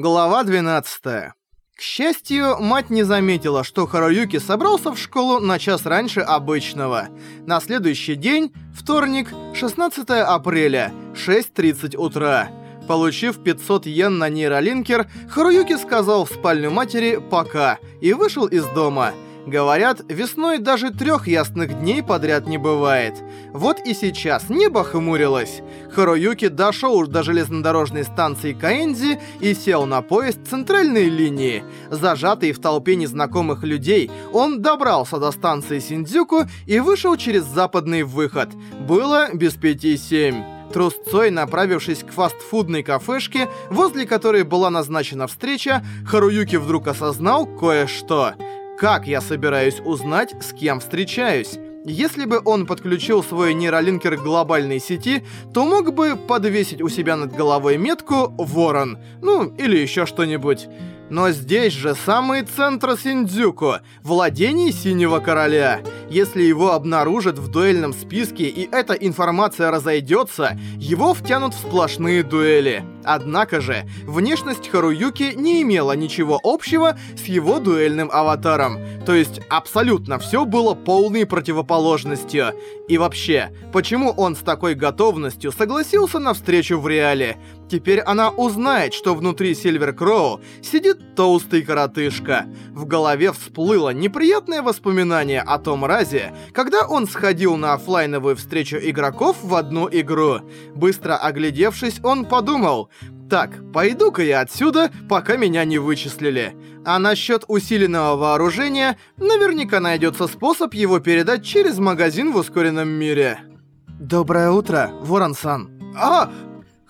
Глава 12. К счастью, мать не заметила, что Харуюки собрался в школу на час раньше обычного. На следующий день, вторник, 16 апреля, 6.30 утра. Получив 500 йен на нейролинкер, Харуюки сказал в спальню матери «пока» и вышел из дома – Говорят, весной даже трех ясных дней подряд не бывает. Вот и сейчас небо хмурилось. Харуюки дошел до железнодорожной станции Каэнзи и сел на поезд центральной линии. Зажатый в толпе незнакомых людей, он добрался до станции Синдзюку и вышел через западный выход. Было без пяти семь трусцой направившись к фастфудной кафешке, возле которой была назначена встреча, Харуюки вдруг осознал кое-что. Как я собираюсь узнать, с кем встречаюсь? Если бы он подключил свой нейролинкер к глобальной сети, то мог бы подвесить у себя над головой метку «Ворон», ну или еще что-нибудь. Но здесь же самый центр Синдзюку, владений Синего Короля. Если его обнаружат в дуэльном списке и эта информация разойдется, его втянут в сплошные дуэли. Однако же, внешность Харуюки не имела ничего общего с его дуэльным аватаром. То есть абсолютно все было полной противоположностью. И вообще, почему он с такой готовностью согласился на встречу в реале? Теперь она узнает, что внутри Сильвер Кроу сидит толстый коротышка. В голове всплыло неприятное воспоминание о том разе, когда он сходил на офлайновую встречу игроков в одну игру. Быстро оглядевшись, он подумал, так, пойду-ка я отсюда, пока меня не вычислили. А насчет усиленного вооружения, наверняка найдется способ его передать через магазин в ускоренном мире. Доброе утро, Ворон-сан. А,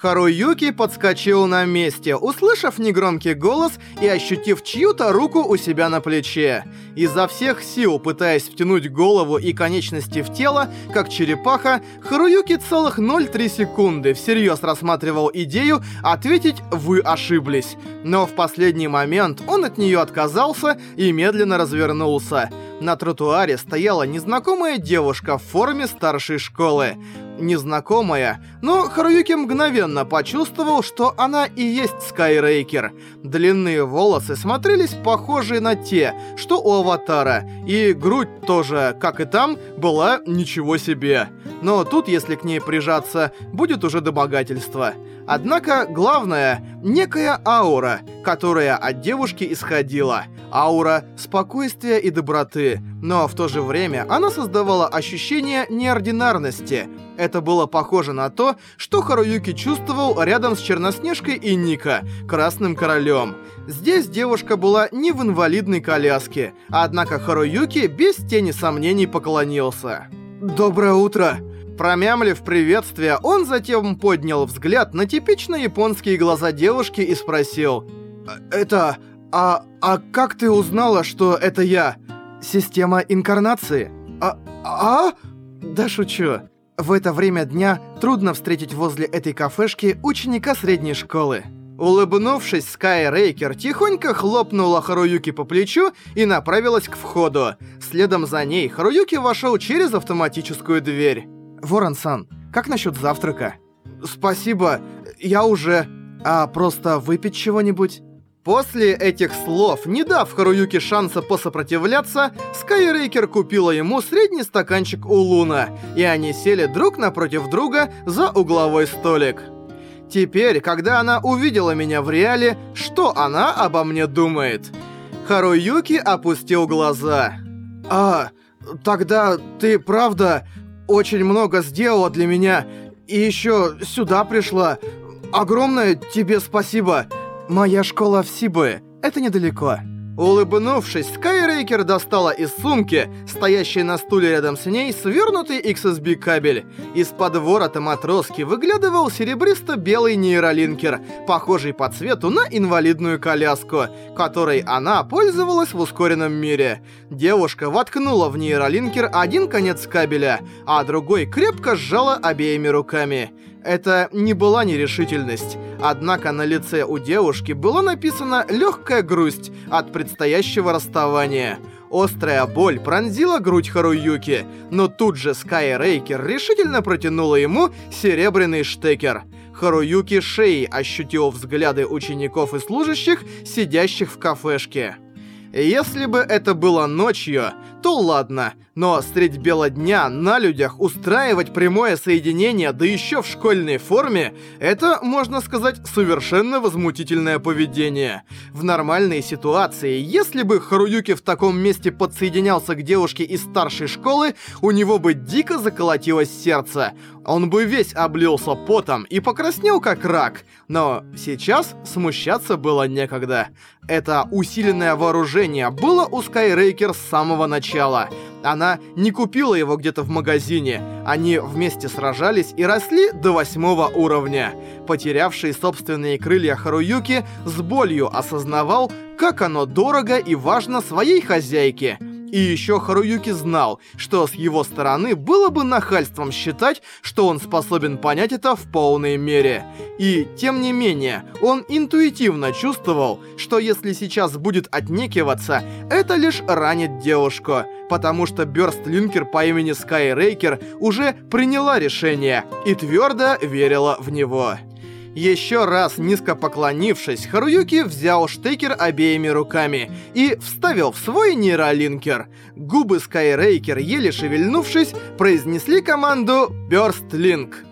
Харуюки подскочил на месте, услышав негромкий голос и ощутив чью-то руку у себя на плече. Изо всех сил, пытаясь втянуть голову и конечности в тело, как черепаха, Харуюки целых 0,3 секунды всерьез рассматривал идею ответить «Вы ошиблись». Но в последний момент он от нее отказался и медленно развернулся. На тротуаре стояла незнакомая девушка в форме старшей школы незнакомая, но Харуюки мгновенно почувствовал, что она и есть Скайрейкер. Длинные волосы смотрелись похожие на те, что у Аватара, и грудь тоже, как и там, была ничего себе. Но тут, если к ней прижаться, будет уже домогательство. Однако главное — некая аура, которая от девушки исходила. Аура спокойствия и доброты. Но в то же время она создавала ощущение неординарности. Это было похоже на то, что Харуюки чувствовал рядом с Черноснежкой и Ника, Красным Королем. Здесь девушка была не в инвалидной коляске, однако Харуюки без тени сомнений поклонился. «Доброе утро!» Промямлив приветствие, он затем поднял взгляд на типично японские глаза девушки и спросил «Э, «Это... а... а как ты узнала, что это я? Система инкарнации? А... а...» Да шучу. В это время дня трудно встретить возле этой кафешки ученика средней школы. Улыбнувшись, Скай Рейкер тихонько хлопнула Харуюки по плечу и направилась к входу. Следом за ней Харуюки вошел через автоматическую дверь. «Ворон-сан, как насчет завтрака?» «Спасибо, я уже...» «А просто выпить чего-нибудь?» После этих слов, не дав Харуюке шанса посопротивляться, Скайрейкер купила ему средний стаканчик у Луна, и они сели друг напротив друга за угловой столик. Теперь, когда она увидела меня в реале, что она обо мне думает? Харуюки опустил глаза. «А, тогда ты правда очень много сделала для меня. И еще сюда пришла. Огромное тебе спасибо. Моя школа в Сибы. Это недалеко. Улыбнувшись, Скайрейкер достала из сумки, стоящей на стуле рядом с ней, свернутый XSB кабель. Из-под ворота матроски выглядывал серебристо-белый нейролинкер, похожий по цвету на инвалидную коляску, которой она пользовалась в ускоренном мире. Девушка воткнула в нейролинкер один конец кабеля, а другой крепко сжала обеими руками. Это не была нерешительность, однако на лице у девушки была написана легкая грусть от предстоящего расставания. Острая боль пронзила грудь Харуюки, но тут же Скай Рейкер решительно протянула ему серебряный штекер. Харуюки шеей ощутил взгляды учеников и служащих, сидящих в кафешке. Если бы это было ночью, то ладно, но средь бела дня на людях устраивать прямое соединение, да еще в школьной форме, это, можно сказать, совершенно возмутительное поведение. В нормальной ситуации, если бы Харуюки в таком месте подсоединялся к девушке из старшей школы, у него бы дико заколотилось сердце. Он бы весь облился потом и покраснел как рак. Но сейчас смущаться было некогда. Это усиленное вооружение было у Скайрейкер с самого начала начала. Она не купила его где-то в магазине. Они вместе сражались и росли до восьмого уровня. Потерявший собственные крылья Харуюки с болью осознавал, как оно дорого и важно своей хозяйке — и еще Харуюки знал, что с его стороны было бы нахальством считать, что он способен понять это в полной мере. И, тем не менее, он интуитивно чувствовал, что если сейчас будет отнекиваться, это лишь ранит девушку, потому что Бёрстлинкер по имени Скайрейкер уже приняла решение и твердо верила в него. Еще раз низко поклонившись, Харуюки взял штекер обеими руками и вставил в свой нейролинкер. Губы Скайрейкер, еле шевельнувшись, произнесли команду «Бёрстлинк».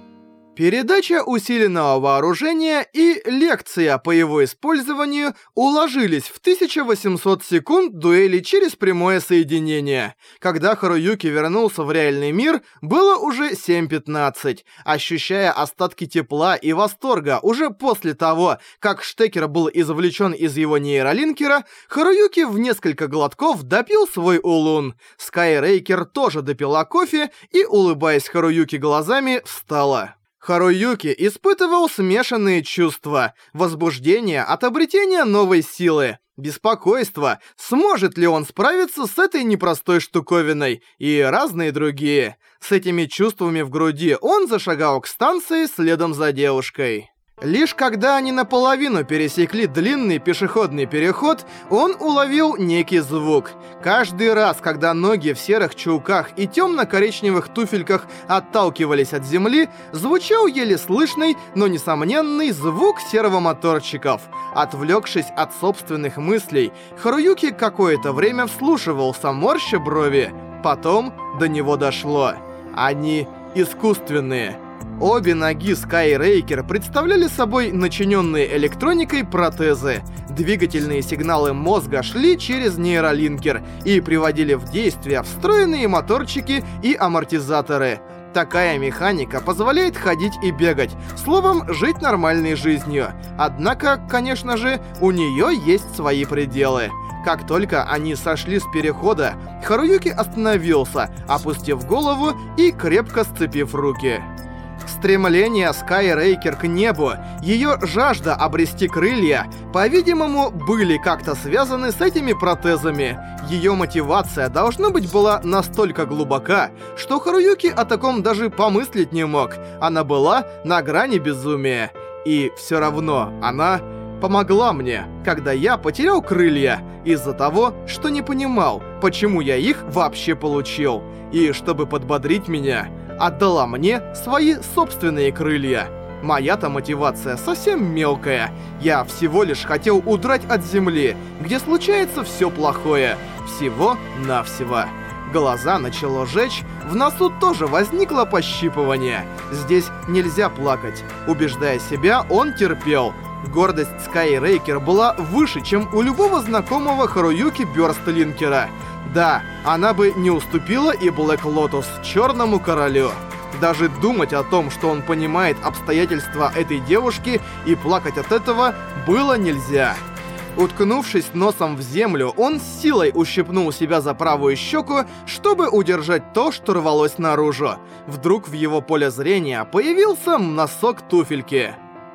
Передача усиленного вооружения и лекция по его использованию уложились в 1800 секунд дуэли через прямое соединение. Когда Харуюки вернулся в реальный мир, было уже 7.15. Ощущая остатки тепла и восторга уже после того, как штекер был извлечен из его нейролинкера, Харуюки в несколько глотков допил свой улун. Скайрейкер тоже допила кофе и, улыбаясь Харуюки глазами, встала. Харуюки испытывал смешанные чувства, возбуждение от обретения новой силы, беспокойство, сможет ли он справиться с этой непростой штуковиной и разные другие. С этими чувствами в груди он зашагал к станции следом за девушкой. Лишь когда они наполовину пересекли длинный пешеходный переход, он уловил некий звук. Каждый раз, когда ноги в серых чулках и темно-коричневых туфельках отталкивались от земли, звучал еле слышный, но несомненный звук сервомоторчиков. Отвлекшись от собственных мыслей, Харуюки какое-то время вслушивался морща брови. Потом до него дошло. Они искусственные. Обе ноги Skyraker представляли собой начиненные электроникой протезы. Двигательные сигналы мозга шли через нейролинкер и приводили в действие встроенные моторчики и амортизаторы. Такая механика позволяет ходить и бегать, словом, жить нормальной жизнью. Однако, конечно же, у нее есть свои пределы. Как только они сошли с перехода, Харуюки остановился, опустив голову и крепко сцепив руки. Стремление Скайрейкер к небу, ее жажда обрести крылья, по-видимому, были как-то связаны с этими протезами. Ее мотивация, должна быть, была настолько глубока, что Харуюки о таком даже помыслить не мог. Она была на грани безумия. И все равно она помогла мне, когда я потерял крылья из-за того, что не понимал, почему я их вообще получил. И чтобы подбодрить меня, отдала мне свои собственные крылья. Моя-то мотивация совсем мелкая. Я всего лишь хотел удрать от земли, где случается все плохое. Всего-навсего. Глаза начало жечь, в носу тоже возникло пощипывание. Здесь нельзя плакать. Убеждая себя, он терпел. Гордость Скайрейкер была выше, чем у любого знакомого Харуюки Бёрстлинкера. Да, она бы не уступила и Блэк Лотос Черному Королю. Даже думать о том, что он понимает обстоятельства этой девушки и плакать от этого было нельзя. Уткнувшись носом в землю, он с силой ущипнул себя за правую щеку, чтобы удержать то, что рвалось наружу. Вдруг в его поле зрения появился носок туфельки.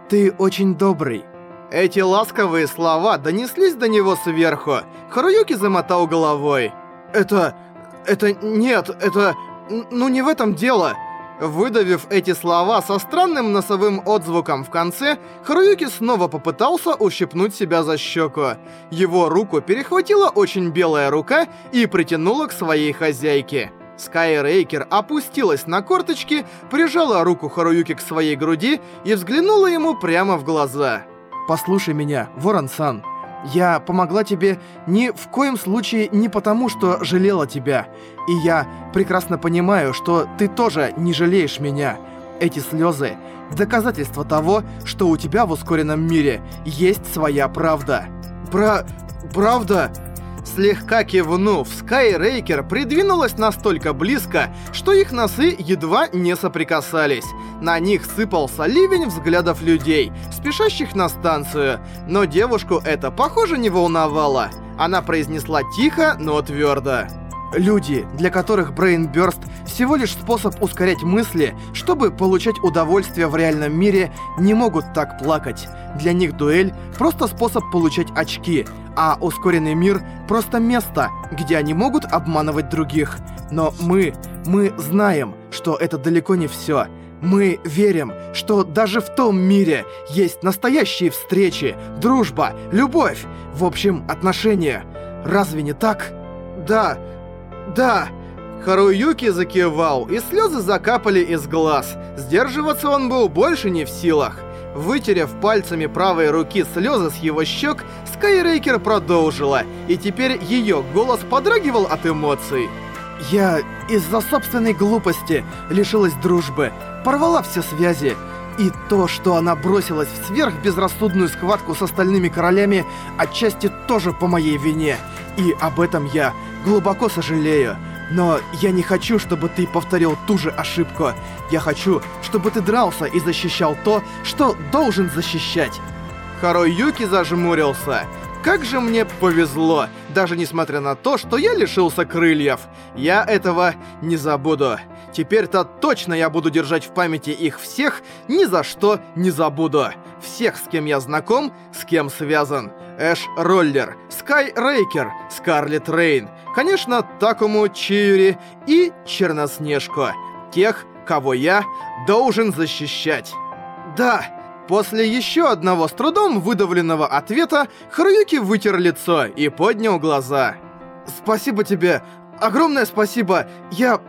«Ты очень добрый». Эти ласковые слова донеслись до него сверху. Харуюки замотал головой. «Это... это... нет, это... ну не в этом дело!» Выдавив эти слова со странным носовым отзвуком в конце, Харуюки снова попытался ущипнуть себя за щеку. Его руку перехватила очень белая рука и притянула к своей хозяйке. Скайрейкер опустилась на корточки, прижала руку Харуюки к своей груди и взглянула ему прямо в глаза. «Послушай меня, Ворон-сан», я помогла тебе ни в коем случае не потому, что жалела тебя. И я прекрасно понимаю, что ты тоже не жалеешь меня. Эти слезы – доказательство того, что у тебя в ускоренном мире есть своя правда. Про... правда? Слегка кивнув, Скайрейкер придвинулась настолько близко, что их носы едва не соприкасались. На них сыпался ливень взглядов людей, спешащих на станцию, но девушку это, похоже, не волновало. Она произнесла тихо, но твердо. Люди, для которых Brain Burst всего лишь способ ускорять мысли, чтобы получать удовольствие в реальном мире, не могут так плакать. Для них дуэль — просто способ получать очки, а ускоренный мир — просто место, где они могут обманывать других. Но мы, мы знаем, что это далеко не все. Мы верим, что даже в том мире есть настоящие встречи, дружба, любовь, в общем, отношения. Разве не так? Да, «Да!» Харуюки закивал, и слезы закапали из глаз. Сдерживаться он был больше не в силах. Вытерев пальцами правой руки слезы с его щек, Скайрейкер продолжила, и теперь ее голос подрагивал от эмоций. «Я из-за собственной глупости лишилась дружбы, порвала все связи. И то, что она бросилась в сверхбезрассудную схватку с остальными королями, отчасти тоже по моей вине. И об этом я глубоко сожалею. Но я не хочу, чтобы ты повторил ту же ошибку. Я хочу, чтобы ты дрался и защищал то, что должен защищать. Харой Юки зажмурился. Как же мне повезло, даже несмотря на то, что я лишился крыльев. Я этого не забуду. Теперь-то точно я буду держать в памяти их всех, ни за что не забуду. Всех, с кем я знаком, с кем связан. Эш Роллер, Скай Рейкер, Скарлет Рейн, конечно, Такому Чиури и Черноснежку. Тех, кого я должен защищать. Да, после еще одного с трудом выдавленного ответа Харуюки вытер лицо и поднял глаза. «Спасибо тебе! Огромное спасибо! Я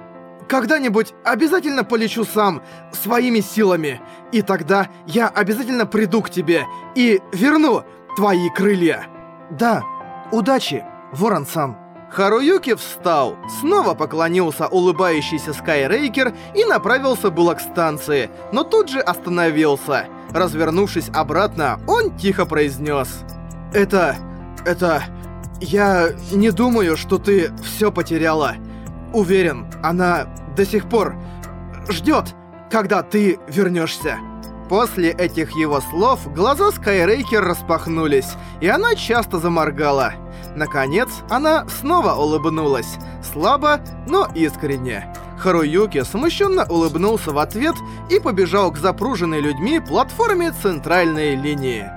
когда-нибудь обязательно полечу сам, своими силами. И тогда я обязательно приду к тебе и верну твои крылья. Да, удачи, Ворон-сан. Харуюки встал, снова поклонился улыбающийся Скайрейкер и направился было к станции, но тут же остановился. Развернувшись обратно, он тихо произнес. «Это... это... я не думаю, что ты все потеряла. Уверен, она до сих пор ждет, когда ты вернешься. После этих его слов глаза Скайрейкер распахнулись, и она часто заморгала. Наконец, она снова улыбнулась. Слабо, но искренне. Харуюки смущенно улыбнулся в ответ и побежал к запруженной людьми платформе центральной линии.